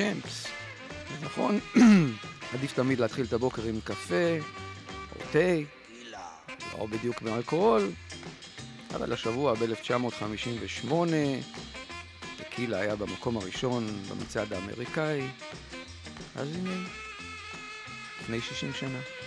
אלה הצ'מפס. נכון, עדיף תמיד להתחיל את הבוקר עם קפה או תה, לא בדיוק מאלכוהול, אבל השבוע ב-1958 טקילה היה במקום הראשון במצעד האמריקאי, אז הנה, לפני 60 שנה.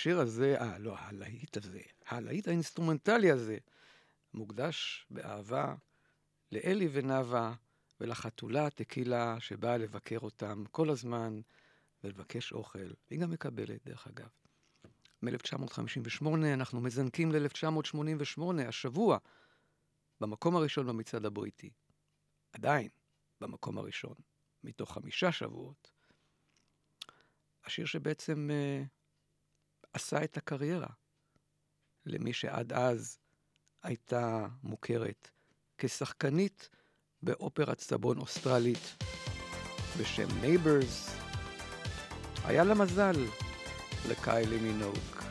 השיר הזה, אה, לא, הלהיט הזה, הלהיט האינסטרומנטלי הזה, מוקדש באהבה לאלי ונאווה ולחתולה טקילה שבאה לבקר אותם כל הזמן ולבקש אוכל. היא גם מקבלת, דרך אגב. מ-1958 אנחנו מזנקים ל-1988, השבוע, במקום הראשון במצעד הבריטי. עדיין במקום הראשון, מתוך חמישה שבועות. השיר שבעצם אה, עשה את הקריירה למי שעד אז הייתה מוכרת כשחקנית באופרת סבון אוסטרלית בשם Neighbors. היה לה מזל לקיילי מינוק.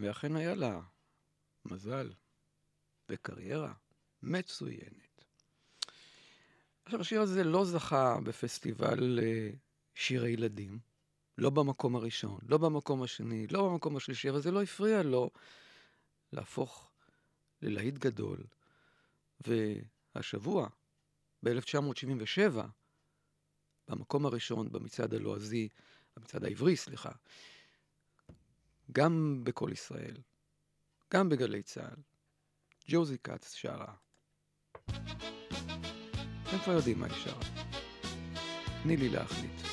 ואכן היה לה מזל וקריירה מצוינת. עכשיו, השיר הזה לא זכה בפסטיבל אה, שירי ילדים, לא במקום הראשון, לא במקום השני, לא במקום השלישי, אבל זה לא הפריע לו להפוך ללהיט גדול. והשבוע, ב-1977, במקום הראשון במצעד הלועזי, במצעד העברי, סליחה, גם בקול ישראל, גם בגלי צה"ל, ג'וזי כץ שרה. אתם כבר יודעים מה היא שרה. תני לי להחליט.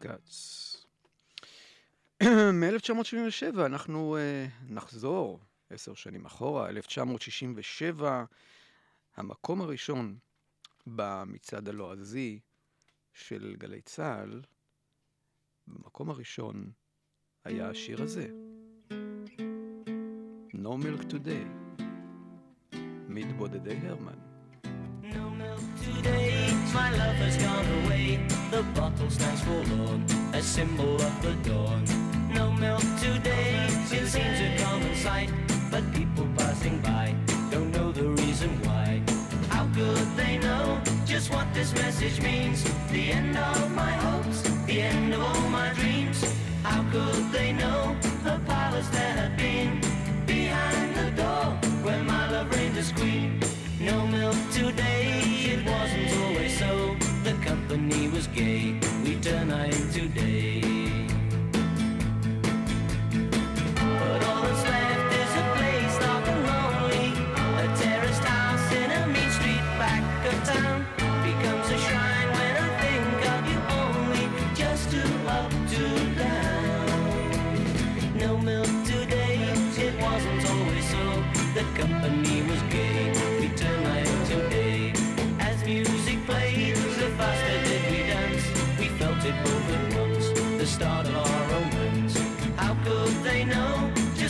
כץ. מ-1977 אנחנו uh, נחזור עשר שנים אחורה, 1967, המקום הראשון במצעד הלועזי של גלי צה"ל, במקום הראשון היה השיר הזה, No Milk Today, מתבודדי הרמן. No milk today, my love has gone away. The bottle stands forlorn, a symbol of the dawn. No milk today, it seems a common sight, but people passing by don't know the reason why. How could they know just what this message means? The end of my hopes, the end of all my dreams. How could they know the powers that have been behind the door where my love reigned as queen? No milk today, it wasn't company was gay, we turn night today. But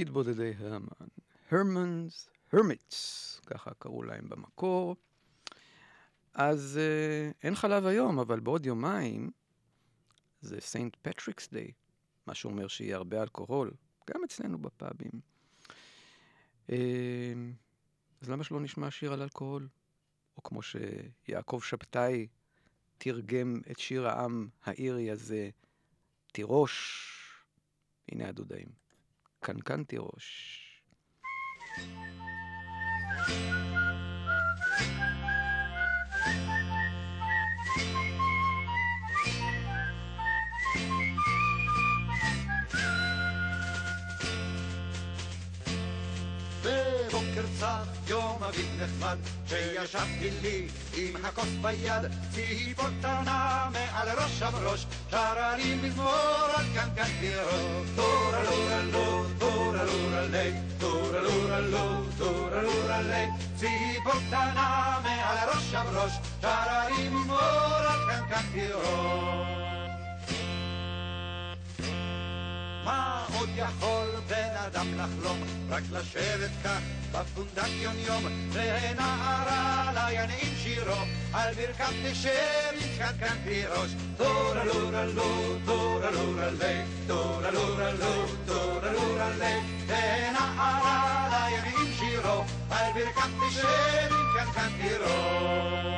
מתבודדי הרמן. Herman's Hermits, ככה קראו להם במקור. אז אה, אין חלב היום, אבל בעוד יומיים זה Saint Patrick's Day, מה שאומר שיהיה הרבה אלכוהול, גם אצלנו בפאבים. אה, אז למה שלא נשמע שיר על אלכוהול? או כמו שיעקב שבתאי תרגם את שיר העם האירי הזה, תירוש. הנה הדודאים. קנקן תירוש. בבוקר נחמד, כשישבתי לי עם הכוס ביד, ציפור קטנה מעל ראש הבראש, שרה לי מזמור על קנקן תירוש. טורה לורה לו, טורה לורה לי, טורה לורה לו, טורה לורה לי, ציפור קטנה מעל ראש הבראש, שרה לי מזמור על קנקן תירוש. מה עוד יכול בן אדם לחלום? רק לשבת כך בפונדק יום יום ונערה ינעים שירו על ברכת תשב עם קנקן תירוש טורה לורה לו, טורה לורה לי, טורה לורה לו, טורה לורה לי ונערה ינעים שירו על ברכת תשב עם קנקן תירוש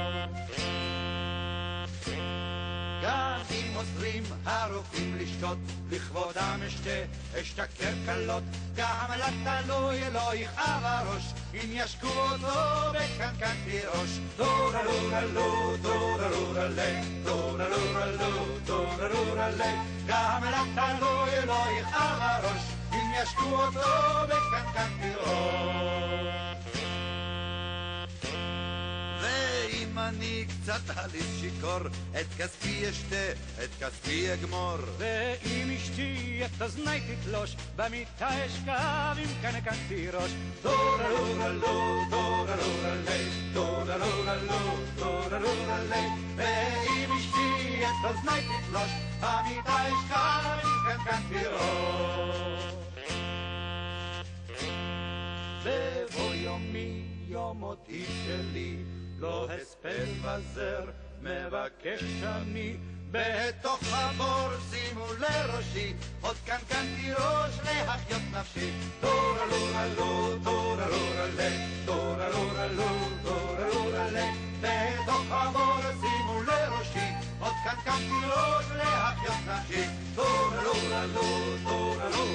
אם עוזרים הרופאים לשתות, לכבוד המשתה אשתכר קלות. גם לתלוי לא יכאב הראש, אם ישקו אותו בקנקן תירוש. טורה לורה לו, טורה לורה לי, טורה לורה לו, טורה לורה לי. גם לתלוי לא יכאב הראש, אם ישקו אותו בקנקן תירוש. אני קצת הליך שיכור, את כספי אשתה, את כספי אגמור. ואם אשתי את אוזני תתלוש, במיטה אשכב עם קנקן תירוש. טורה לורה לו, טורה לורה לי, טורה לורה לו, טורה לורה לי. ואם אשתי את אוזני תתלוש, במיטה אשכב עם קנקן תירוש. בבוא יומי, יום מותי שלי, לא הספד וזר, מבקש אני. בתוך הבור שימו לראשי, עוד קנקן תירוש להחיות נפשי. טורה לורה לו, טורה לורה לי, טורה לורה לו, טורה לורה לי. בתוך הבור שימו לראשי, עוד קנקן תירוש להחיות נפשי. טורה לורה לו, טורה לורה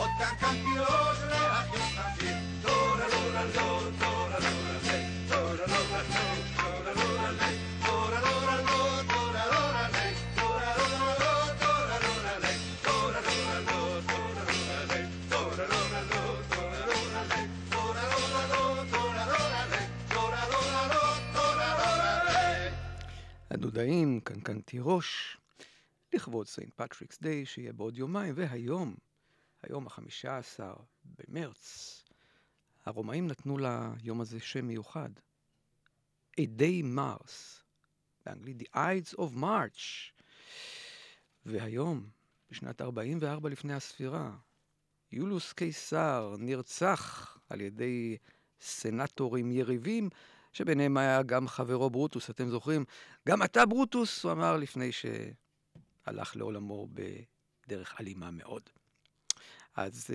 אותן קמפיות להחיות חפיר. טורה לורה לור, טורה לורה זה, טורה לורה לור, טורה לורה זה, טורה לורה לור, טורה לורה זה, טורה לורה לור, טורה לורה זה, טורה לורה לור, טורה לורה זה, טורה לורה לור, הדודאים, קנקן תירוש. לכבוד Saint Patrick's Day שיהיה בעוד יומיים, והיום היום החמישה עשר במרץ, הרומאים נתנו ליום הזה שם מיוחד. Day Mars, באנגלית The Ides of March. והיום, בשנת 44 לפני הספירה, יולוס קיסר נרצח על ידי סנטורים יריבים, שביניהם היה גם חברו ברוטוס, אתם זוכרים? גם אתה ברוטוס, הוא אמר לפני שהלך לעולמו בדרך אלימה מאוד. אז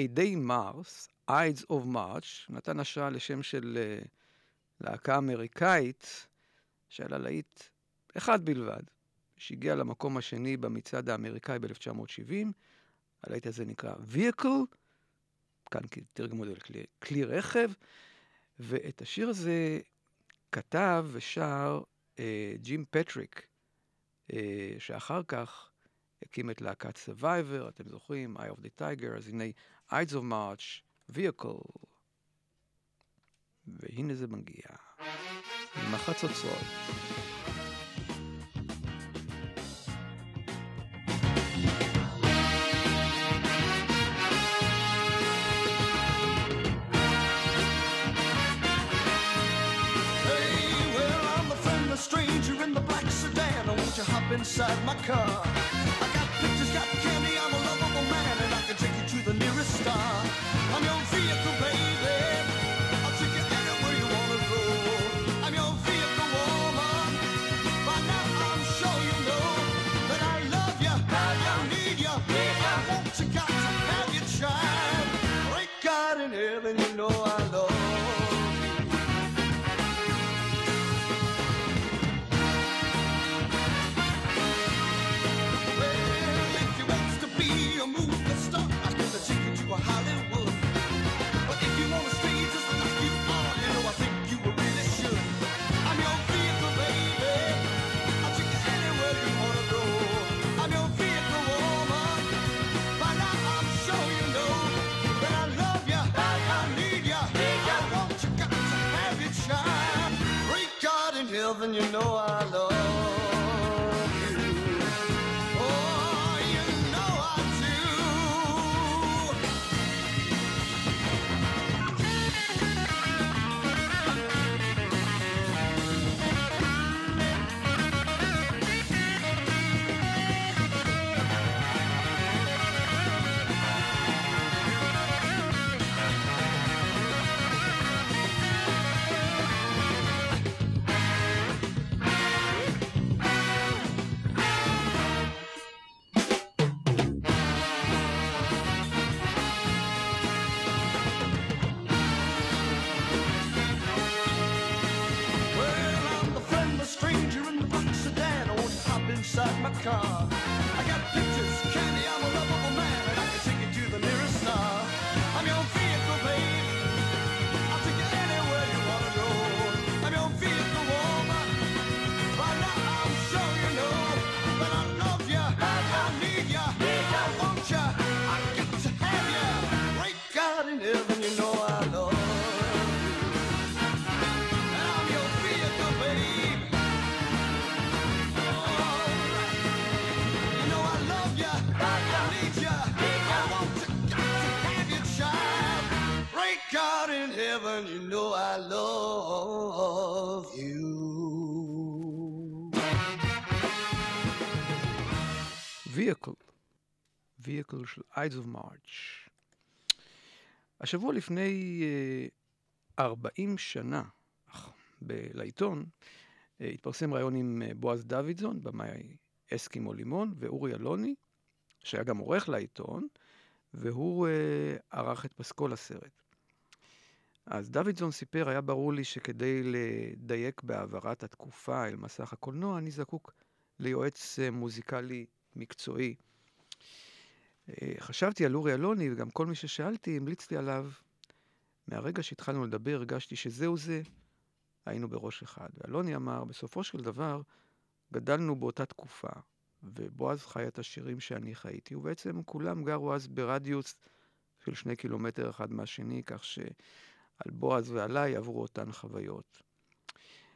A Day Mars, Ides of March, נתן השראה לשם של uh, להקה אמריקאית, שהיה לה להיט אחד בלבד, שהגיע למקום השני במצעד האמריקאי ב-1970. הלהיט הזה נקרא Vehicle, כאן תרגמו את זה לכלי כלי רכב, ואת השיר הזה כתב ושר אה, ג'ים פטריק, אה, שאחר כך הקים את להקת Survivor, אתם זוכרים, Eye of the Tiger, אז הנה Ides of March, Vehicle. והנה זה מגיע, עם החצוצרות. Stranger in the black sedan. Won't you hop inside my car? Vehicle של Ides of March. השבוע לפני אה, 40 שנה, אך, ב- לעיתון, אה, התפרסם ראיון עם אה, בועז דוידזון, במאי אסקימו לימון, ואורי אלוני, שהיה גם עורך לעיתון, והוא אה, ערך את פסקול הסרט. אז דוידזון סיפר, היה ברור לי שכדי לדייק בהעברת התקופה אל מסך הקולנוע, אני זקוק ליועץ אה, מוזיקלי מקצועי. אה, חשבתי על אורי אלוני, וגם כל מי ששאלתי המליץ לי עליו. מהרגע שהתחלנו לדבר, הרגשתי שזהו זה, היינו בראש אחד. ואלוני אמר, בסופו של דבר, גדלנו באותה תקופה, ובועז חי את השירים שאני חייתי, ובעצם כולם גרו אז ברדיוס של שני קילומטר אחד מהשני, כך שעל בועז ועליי עברו אותן חוויות.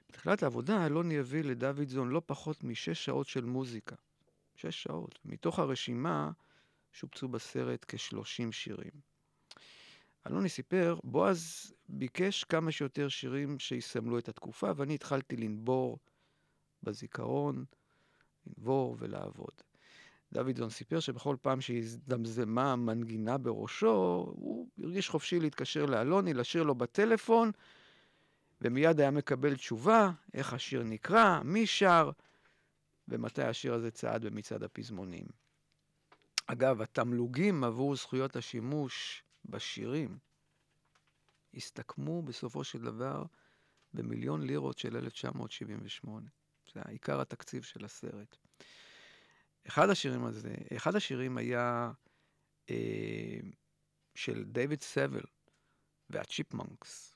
בתחילת העבודה אלוני הביא לדוידזון לא פחות משש שעות של מוזיקה. שש שעות. מתוך הרשימה שופצו בסרט כ-30 שירים. אלוני סיפר, בועז ביקש כמה שיותר שירים שיסמלו את התקופה, ואני התחלתי לנבור בזיכרון, לנבור ולעבוד. דוידזון סיפר שבכל פעם שהזדמזמה מנגינה בראשו, הוא הרגיש חופשי להתקשר לאלוני, לשיר לו בטלפון, ומיד היה מקבל תשובה, איך השיר נקרא, מי שר, ומתי השיר הזה צעד במצעד הפזמונים. אגב, התמלוגים עבור זכויות השימוש בשירים הסתכמו בסופו של דבר במיליון לירות של 1978. זה עיקר התקציב של הסרט. אחד השירים הזה, אחד השירים היה אה, של דייוויד סוויל והצ'יפמנקס.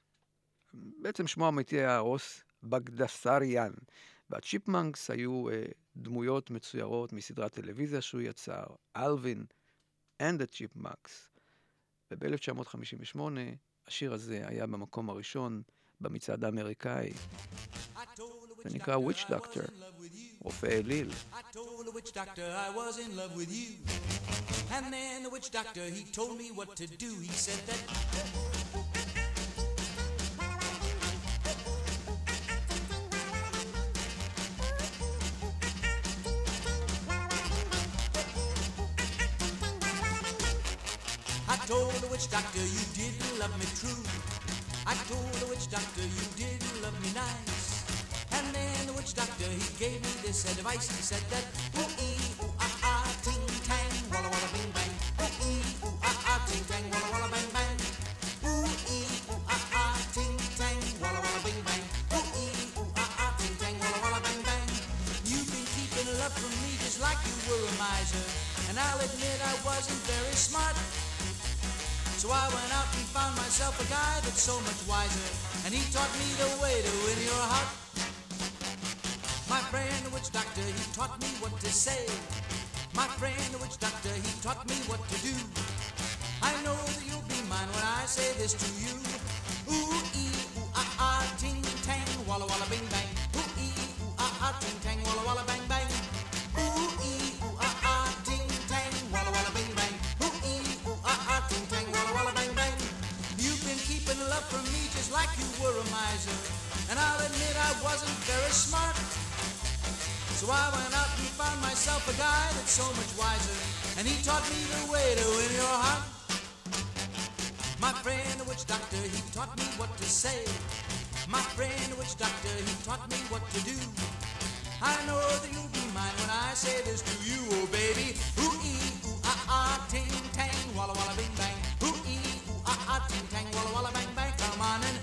בעצם שמו האמיתי היה רוס בגדסריאן. והצ'יפמנקס היו אה, דמויות מצוירות מסדרת טלוויזיה שהוא יצר, Alvin and the Chipmunks. וב-1958 השיר הזה היה במקום הראשון במצעד האמריקאי. זה נקרא Witch Doctor, רופא אליל. And then the witch doctor, he told me what to do. He said that. Doctor you didn't love me true. I told the witch doctor you didn't love me nice. And then the witch doctor he gave me this advice. He said that ooh ee ooh ah ah ting tang walla walla bing bang. Ooh ee ooh ah ah ting tang walla walla bang bang. Ooh ee ooh ah ah ting tang walla walla bing bang. Ooh ee ooh ah ah ting tang walla walla bang bang. You've been keeping love from me just like you were a miser. And I'll admit I wasn't very smart. So I went out and found myself a guy that's so much wiser. And he taught me the way to win your heart. My friend, the witch doctor, he taught me what to say. My friend, the witch doctor, he taught me what to do. I know that you'll be mine when I say this to you. Wasn't very smart. So I went out and found myself a guy that's so much wiser. And he taught me the way to win your heart. My friend, the witch doctor, he taught me what to say. My friend, the witch doctor, he taught me what to do. I know that you'll be mine when I say this to you, oh baby. Ooh ee ooh ah ah ting tang walla walla bing bang. Ooh ee ooh ah ah ting tang walla walla bang bang. Come on and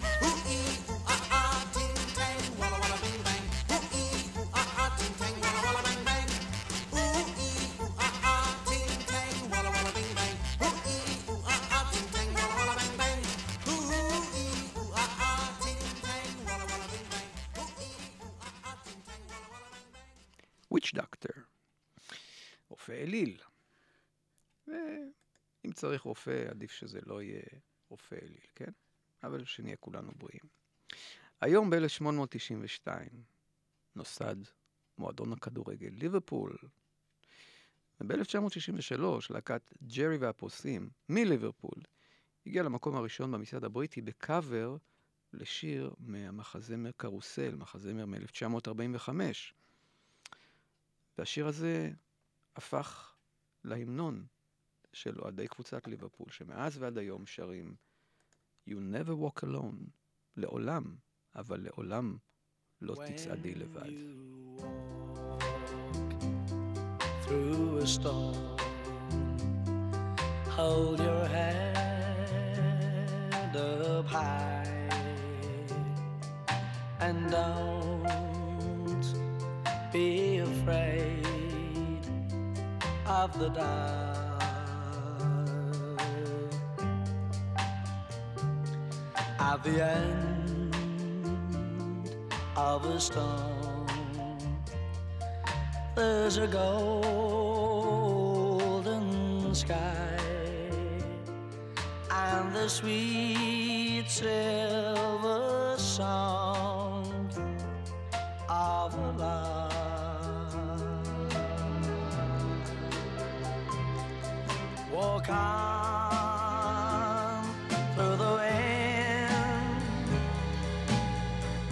רופא אליל. ואם צריך רופא, עדיף שזה לא יהיה רופא אליל, כן? אבל שנהיה כולנו בריאים. היום ב-1892 נוסד מועדון הכדורגל ליברפול. וב-1963 להקת ג'רי והפוסים מליברפול הגיעה למקום הראשון במצעד הבריטי בקאבר לשיר מהמחזמר קרוסל, מחזמר מ-1945. והשיר הזה הפך להמנון של אוהדי קבוצת ליברפול, שמאז ועד היום שרים You never walk alone, לעולם, אבל לעולם לא תצעדי לבד. through a storm. Hold your head up high and don't be of the dark. At the end of a storm, there's a golden sky and the sweet silver through the wind.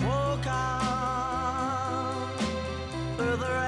Walk on through the rain.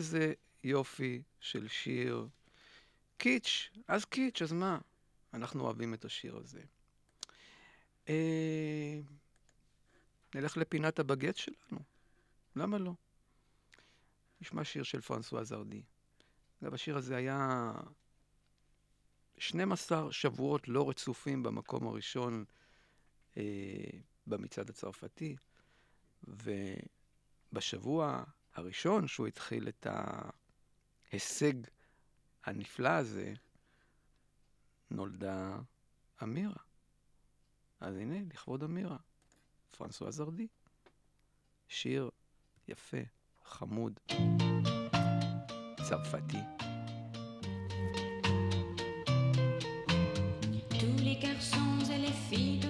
איזה יופי של שיר. קיץ', אז קיץ', אז מה? אנחנו אוהבים את השיר הזה. אה, נלך לפינת הבגט שלנו. למה לא? נשמע שיר של פרנסואה זרדי. אגב, השיר הזה היה 12 שבועות לא רצופים במקום הראשון אה, במצעד הצרפתי, ובשבוע הראשון שהוא התחיל את ההישג הנפלא הזה, נולדה אמירה. אז הנה, לכבוד אמירה, פרנסואה זרדי. שיר יפה, חמוד, צרפתי. Tous les garçons et les filles de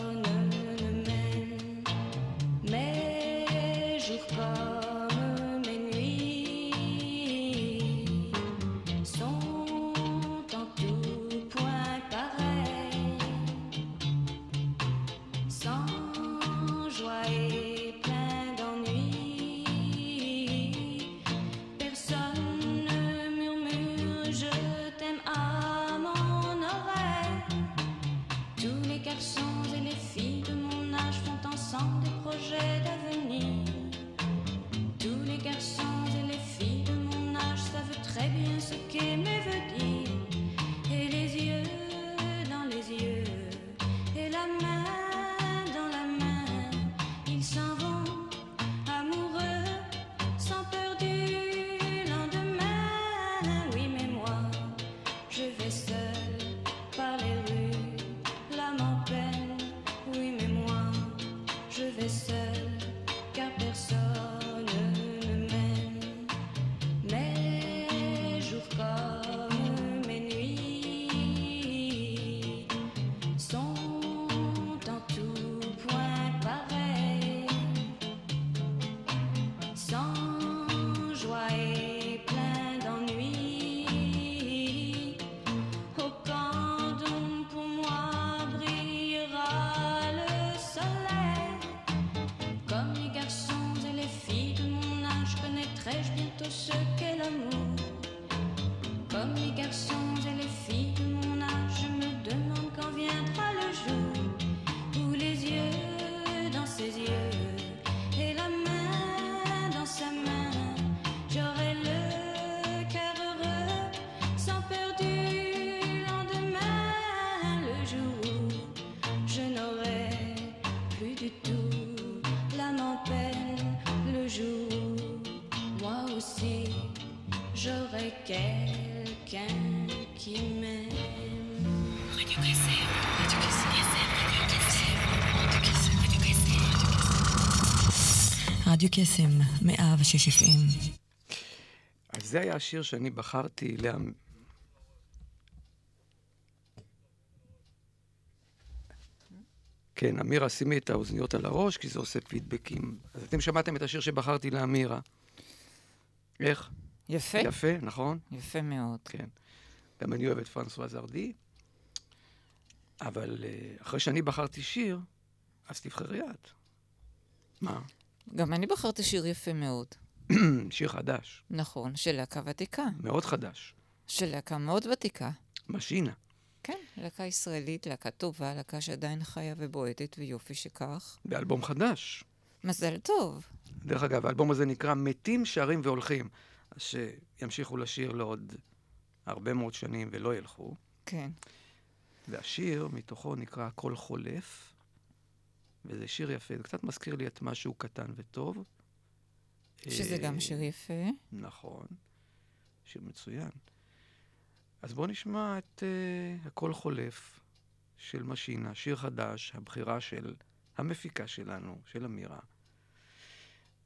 aussi j'aurai quelqu'un qui m'aime. רדיו קסם, 106 FM. אז זה היה השיר שאני בחרתי לה... כן, אמירה, שימי את האוזניות על הראש, כי זה עושה פידבקים. אז אתם שמעתם את השיר שבחרתי לאמירה. איך? יפה, יפה, נכון? יפה מאוד. כן. גם אני אוהב את פרנסואה זרדי, אבל אה, אחרי שאני בחרתי שיר, אז תבחרי את. מה? גם אני בחרתי שיר יפה מאוד. שיר חדש, נכון, של להקה ותיקה. מאוד חדש. של להקה מאוד ותיקה. משינה. כן, להקה ישראלית, להקה טובה, להקה שעדיין חיה ובועטת, ויופי שכך. באלבום חדש. מזל טוב. דרך אגב, האלבום הזה נקרא מתים, שרים והולכים. אז שימשיכו לשיר לעוד הרבה מאוד שנים ולא ילכו. כן. והשיר מתוכו נקרא "הכל חולף", וזה שיר יפה. זה קצת מזכיר לי את משהו קטן וטוב. שזה אה, גם שיר יפה. נכון. שיר מצוין. אז בואו נשמע את uh, הכל חולף של משינה, שיר חדש, הבחירה של המפיקה שלנו, של אמירה.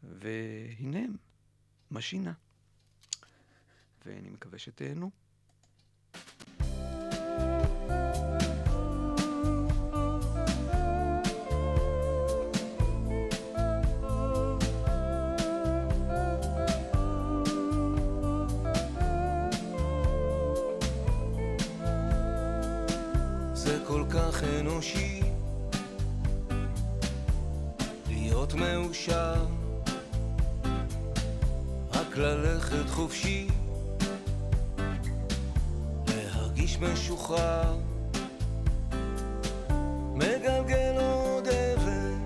והנה הם, משינה. ואני מקווה שתהנו. זה כל כך אנושי מאושר רק ללכת חופשי. להרגיש משוחרר. מגלגל עוד אבן.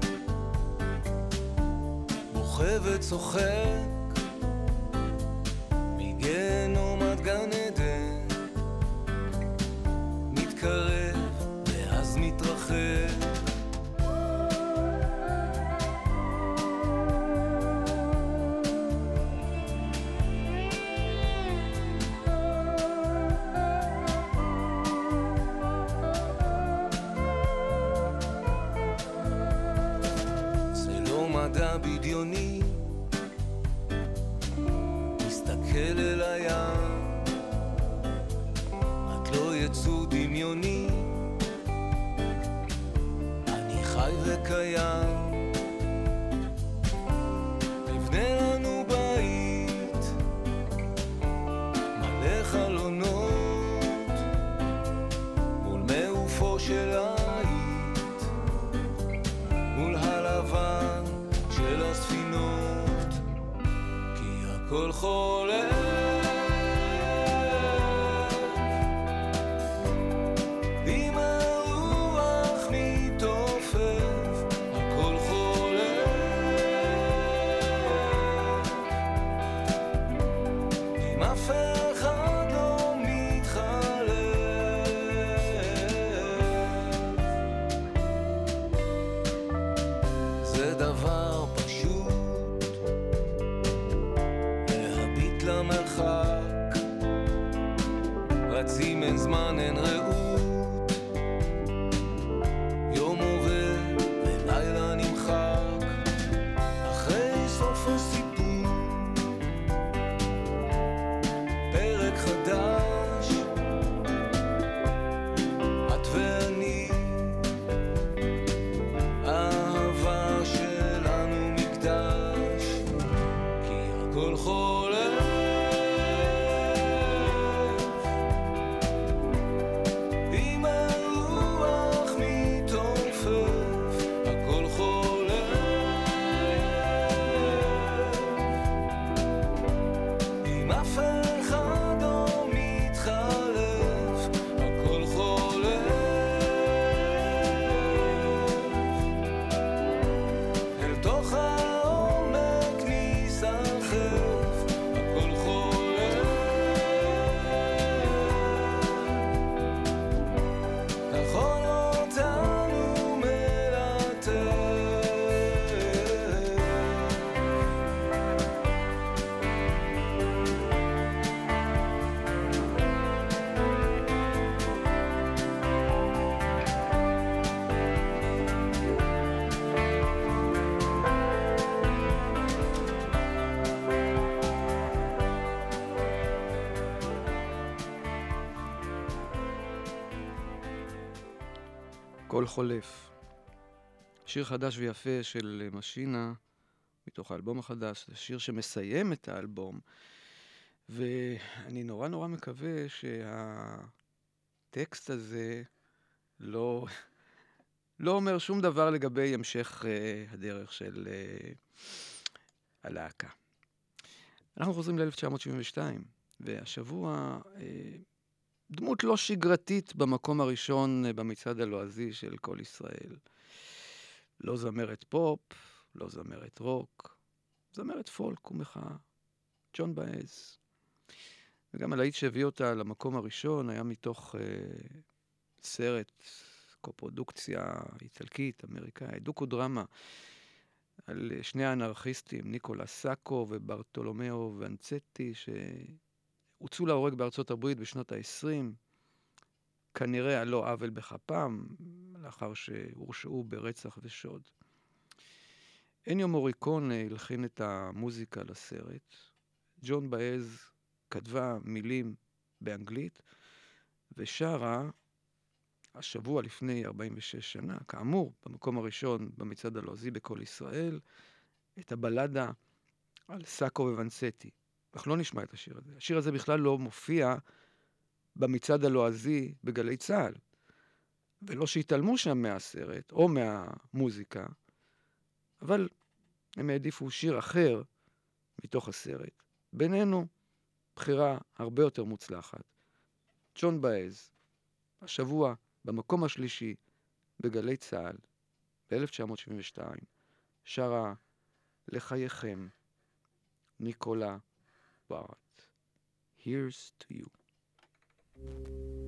בוכה וצוחק כל חולף. שיר חדש ויפה של אה, משינה, מתוך האלבום החדש, זה שיר שמסיים את האלבום, ואני נורא נורא מקווה שהטקסט הזה לא, לא אומר שום דבר לגבי המשך uh, הדרך של uh, הלהקה. אנחנו חוזרים ל-1972, והשבוע uh, דמות לא שגרתית במקום הראשון אה, במצעד הלועזי של כל ישראל. לא זמרת פופ, לא זמרת רוק, זמרת פולק ומחאה, ג'ון באז. וגם הלהיט שהביא אותה למקום הראשון היה מתוך אה, סרט, קופרודוקציה איטלקית, אמריקאית, דוקו-דרמה, על אה, שני האנרכיסטים, ניקולה סאקו וברטולומיאו ונצטי, הוצאו להורג בארצות הברית בשנות ה-20, כנראה על לא עוול בכפם, לאחר שהורשעו ברצח ושוד. אניו מוריקון הלחין את המוזיקה לסרט. ג'ון באז כתבה מילים באנגלית ושרה השבוע לפני 46 שנה, כאמור, במקום הראשון במצעד הלועזי בקול ישראל, את הבלדה על סאקו וואנסטי. אך לא נשמע את השיר הזה. השיר הזה בכלל לא מופיע במצעד הלועזי בגלי צה"ל. ולא שהתעלמו שם מהסרט או מהמוזיקה, אבל הם העדיפו שיר אחר מתוך הסרט. בינינו, בחירה הרבה יותר מוצלחת. ג'ון באז, השבוע במקום השלישי בגלי צה"ל, ב-1972, שרה לחייכם, ניקולה response. Here's to you.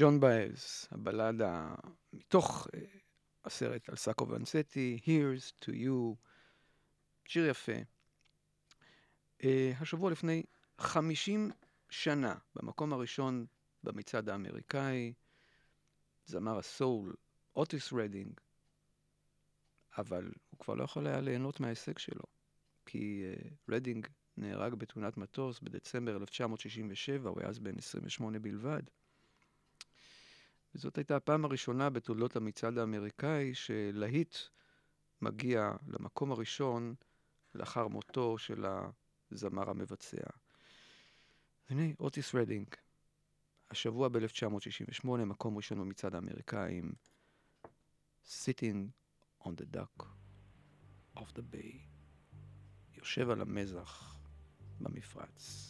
ג'ון באז, הבלדה מתוך אה, הסרט על סאקו ואנסטי, Here's to you, שיר יפה. אה, השבוע לפני 50 שנה, במקום הראשון במצעד האמריקאי, זמר הסול, אוטיס רדינג, אבל הוא כבר לא יכול היה ליהנות מההישג שלו, כי אה, רדינג נהרג בתאונת מטוס בדצמבר 1967, הוא היה אז בן 28 בלבד. וזאת הייתה הפעם הראשונה בתולדות המצעד האמריקאי שלהיט מגיע למקום הראשון לאחר מותו של הזמר המבצע. הנה, אוטיס רדינג, השבוע ב-1968, מקום ראשון במצעד האמריקאי עם Sitting on the Dock of the Bay. יושב על המזח במפרץ.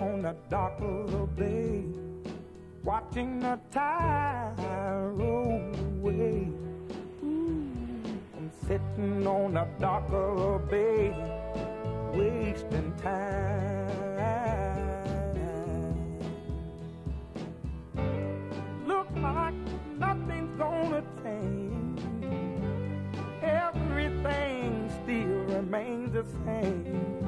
on the dock of the bay, watching the tide roll away. I'm sitting on the dock of the bay, wasting time. Look like nothing's gonna change. Everything still remains the same.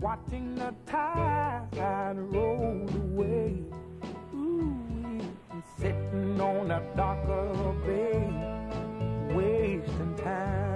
watching the tide roll away. Ooh, sitting on a bay, wasting time.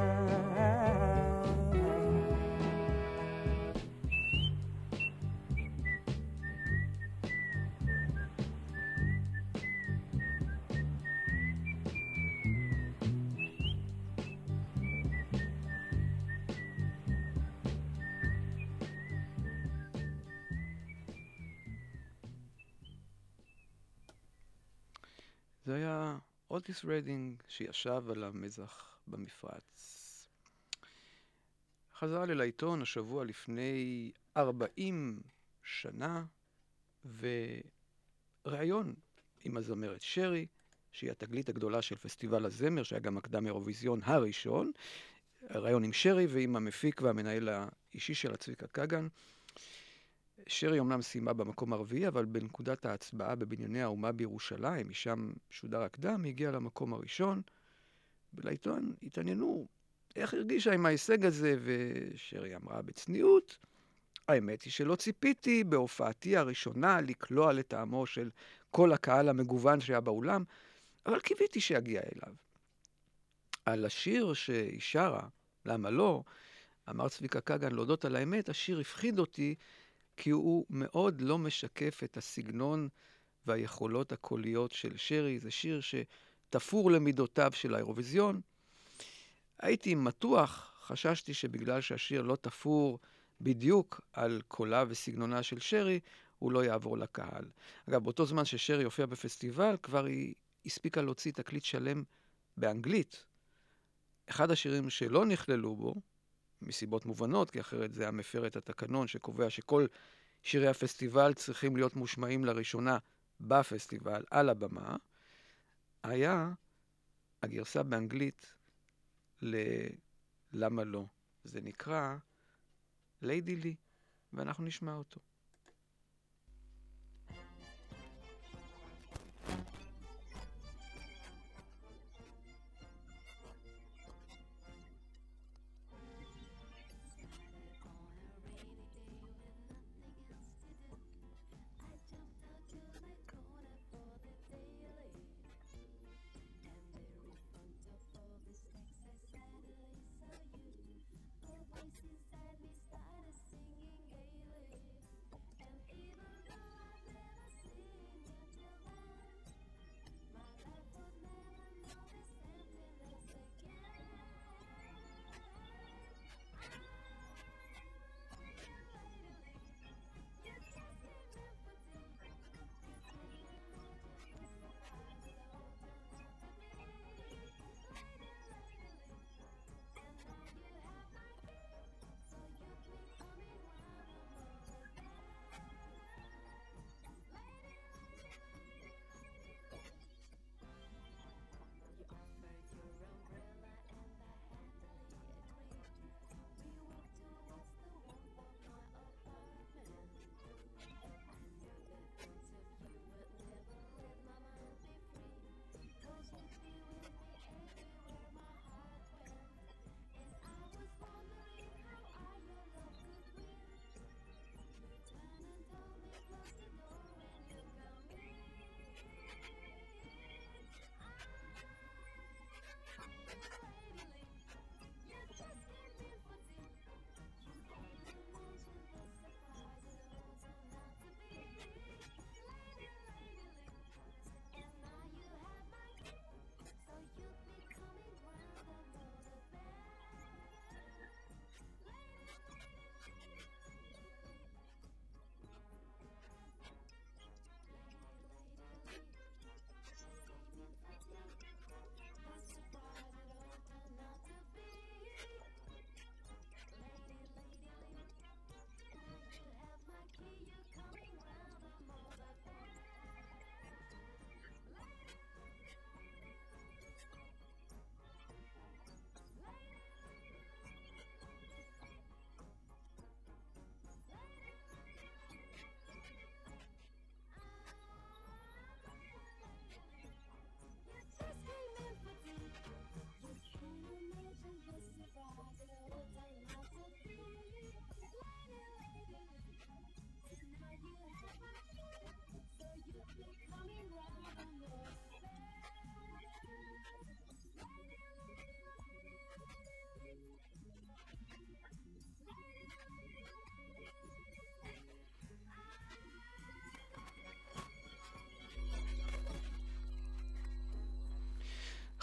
זה היה אוטיס רדינג שישב על המזח במפרץ. חזר לי לעיתון השבוע לפני 40 שנה, וראיון עם הזמרת שרי, שהיא התגלית הגדולה של פסטיבל הזמר, שהיה גם הקדם אירוויזיון הראשון. ראיון עם שרי ועם המפיק והמנהל האישי שלה, צביקה כגן. שרי אומנם סיימה במקום הרביעי, אבל בנקודת ההצבעה בבנייני האומה בירושלים, משם שודר הקדם, היא הגיעה למקום הראשון. ולעיתון התעניינו איך הרגישה עם ההישג הזה, ושרי אמרה בצניעות, האמת היא שלא ציפיתי בהופעתי הראשונה לקלוע לטעמו של כל הקהל המגוון שהיה באולם, אבל קיוויתי שיגיע אליו. על השיר שהיא שרה, למה לא, אמר צביקה כגן, להודות על האמת, השיר הפחיד אותי כי הוא מאוד לא משקף את הסגנון והיכולות הקוליות של שרי. זה שיר שתפור למידותיו של האירוויזיון. הייתי מתוח, חששתי שבגלל שהשיר לא תפור בדיוק על קולה וסגנונה של שרי, הוא לא יעבור לקהל. אגב, באותו זמן ששרי הופיע בפסטיבל, כבר היא הספיקה להוציא תקליט שלם באנגלית. אחד השירים שלא נכללו בו, מסיבות מובנות, כי אחרת זה היה מפר את התקנון שקובע שכל שירי הפסטיבל צריכים להיות מושמעים לראשונה בפסטיבל, על הבמה, היה הגרסה באנגלית ל"למה לא". זה נקרא ליידי לי, ואנחנו נשמע אותו.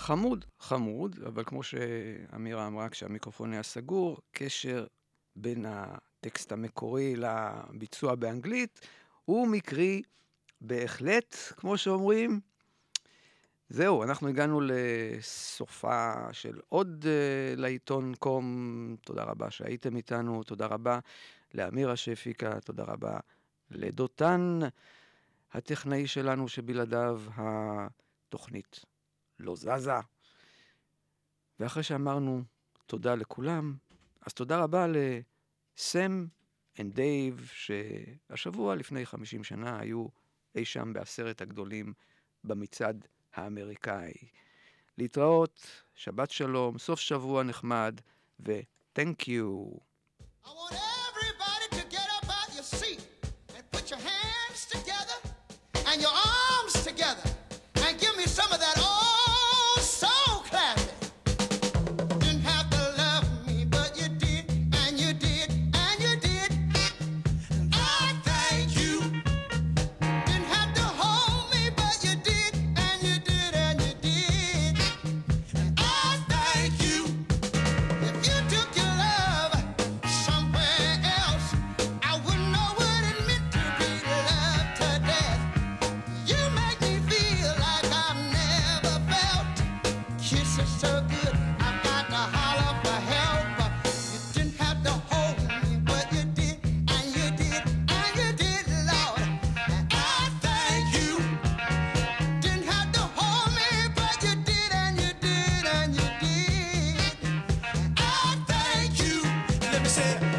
חמוד, חמוד, אבל כמו שאמירה אמרה, כשהמיקרופון היה סגור, קשר בין הטקסט המקורי לביצוע באנגלית הוא מקרי בהחלט, כמו שאומרים. זהו, אנחנו הגענו לסופה של עוד uh, לעיתון קום. תודה רבה שהייתם איתנו, תודה רבה לאמירה שהפיקה, תודה רבה לדותן, הטכנאי שלנו שבלעדיו התוכנית לא זזה. ואחרי שאמרנו תודה לכולם, אז תודה רבה לסם אנד דייב, שהשבוע לפני 50 שנה היו אי שם בעשרת הגדולים במצעד האמריקאי. להתראות, שבת שלום, סוף שבוע נחמד, ו-thank you. I want said.